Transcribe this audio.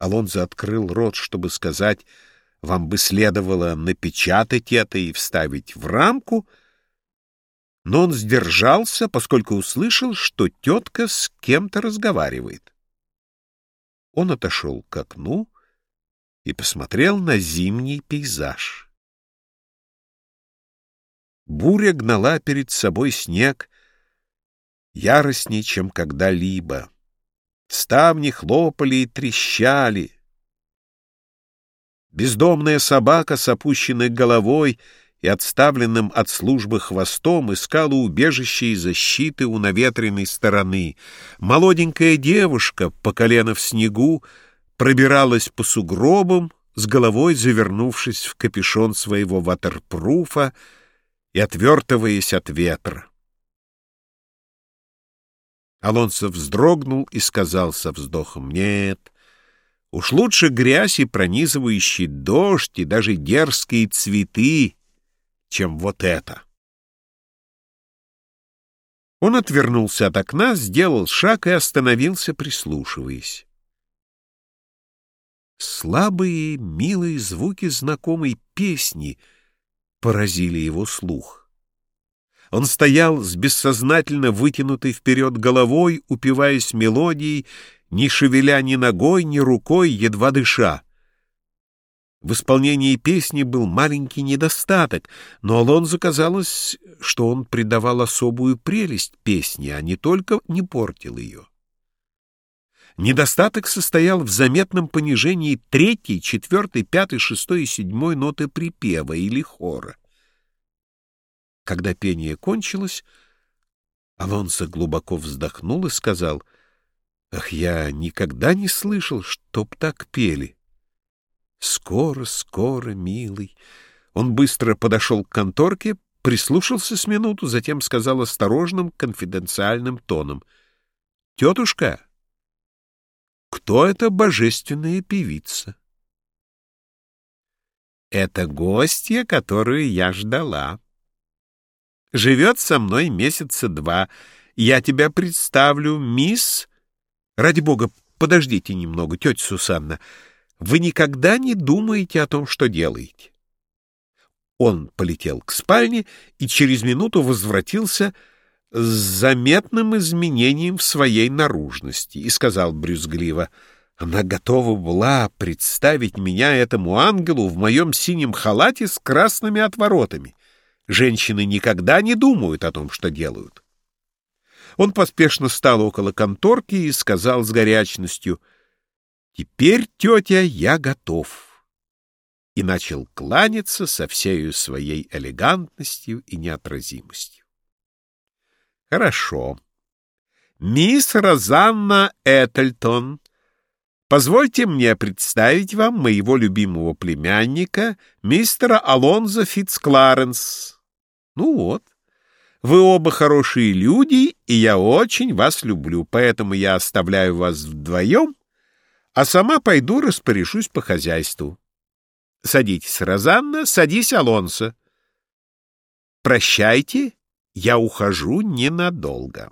Алонзо открыл рот, чтобы сказать, вам бы следовало напечатать это и вставить в рамку, но он сдержался, поскольку услышал, что тетка с кем-то разговаривает. Он отошел к окну и посмотрел на зимний пейзаж. Буря гнала перед собой снег яростнее, чем когда-либо. Ставни хлопали и трещали. Бездомная собака с опущенной головой и отставленным от службы хвостом искала убежище и защиты у наветренной стороны. Молоденькая девушка, по колено в снегу, пробиралась по сугробам, с головой завернувшись в капюшон своего ватерпруфа, и отвертываясь от ветра. Алонсо вздрогнул и сказал со вздохом, «Нет, уж лучше грязь и пронизывающий дождь, и даже дерзкие цветы, чем вот это». Он отвернулся от окна, сделал шаг и остановился, прислушиваясь. Слабые, милые звуки знакомой песни — поразили его слух. Он стоял с бессознательно вытянутой вперед головой, упиваясь мелодией, не шевеля ни ногой, ни рукой, едва дыша. В исполнении песни был маленький недостаток, но Алонзо казалось, что он придавал особую прелесть песне, а не только не портил ее. Недостаток состоял в заметном понижении третьей, четвертой, пятой, шестой и седьмой ноты припева или хора. Когда пение кончилось, Алонсо глубоко вздохнул и сказал, «Ах, я никогда не слышал, чтоб так пели». «Скоро, скоро, милый». Он быстро подошел к конторке, прислушался с минуту, затем сказал осторожным, конфиденциальным тоном, «Тетушка, кто эта божественная певица? Это гостья, которую я ждала. Живет со мной месяца два. Я тебя представлю, мисс... Ради бога, подождите немного, тетя Сусанна. Вы никогда не думаете о том, что делаете. Он полетел к спальне и через минуту возвратился с заметным изменением в своей наружности и сказал брюзгливо, «Она готова была представить меня этому ангелу в моем синем халате с красными отворотами. Женщины никогда не думают о том, что делают». Он поспешно стал около конторки и сказал с горячностью, «Теперь, тетя, я готов» и начал кланяться со всею своей элегантностью и неотразимостью. Хорошо. Мисс Розанна Этельтон, позвольте мне представить вам моего любимого племянника, мистера Алонзо Фитцкларенс. Ну вот. Вы оба хорошие люди, и я очень вас люблю, поэтому я оставляю вас вдвоем, а сама пойду распоряжусь по хозяйству. Садитесь, Розанна, садись, Алонсо. Прощайте я ухожу ненадолго.